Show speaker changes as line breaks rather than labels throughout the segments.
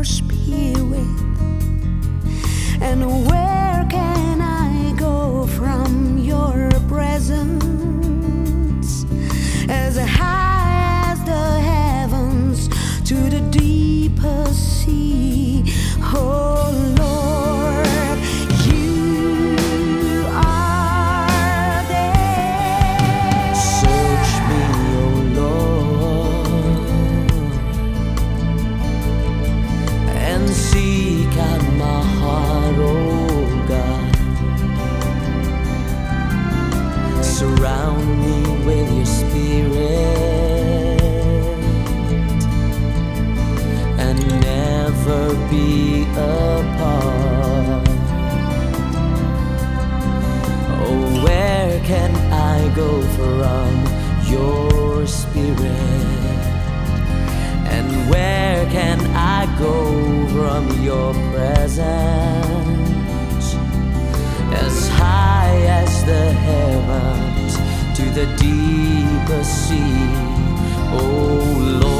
our spirit. And never be
apart. Oh, where can I go from your spirit? And where can I go from your presence? As high as the heavens to the deepest sea, oh Lord.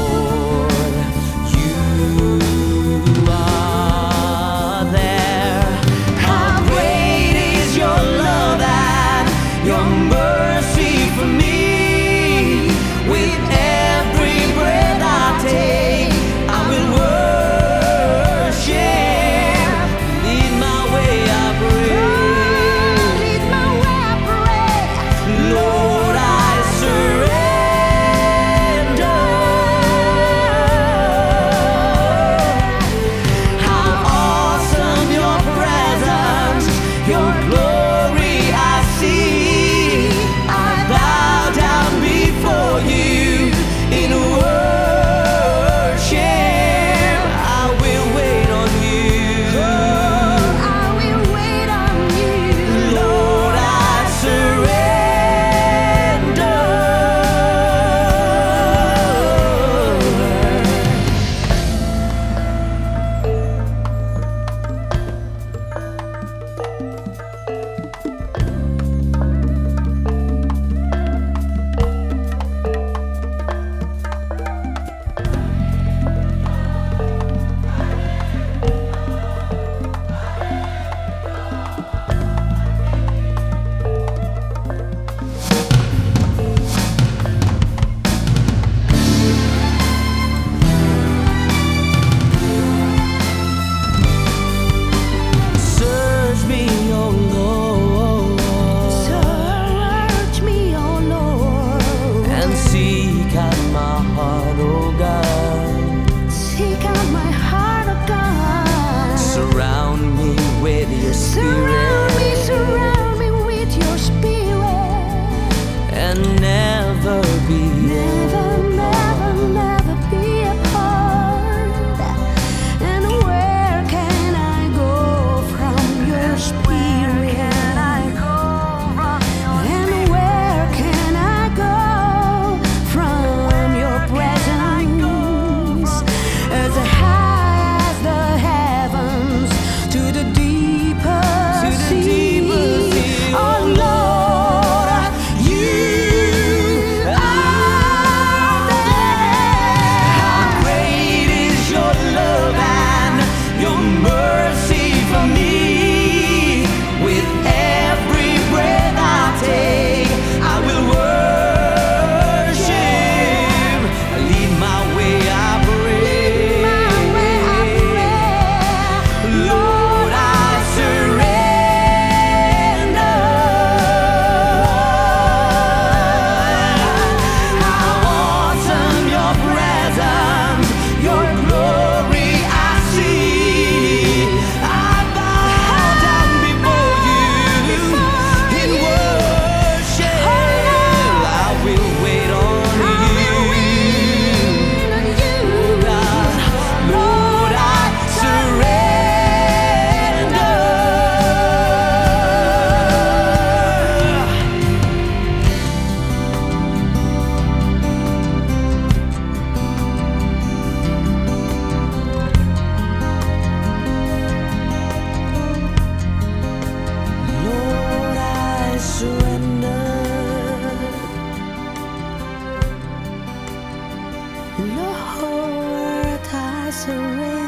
surrender.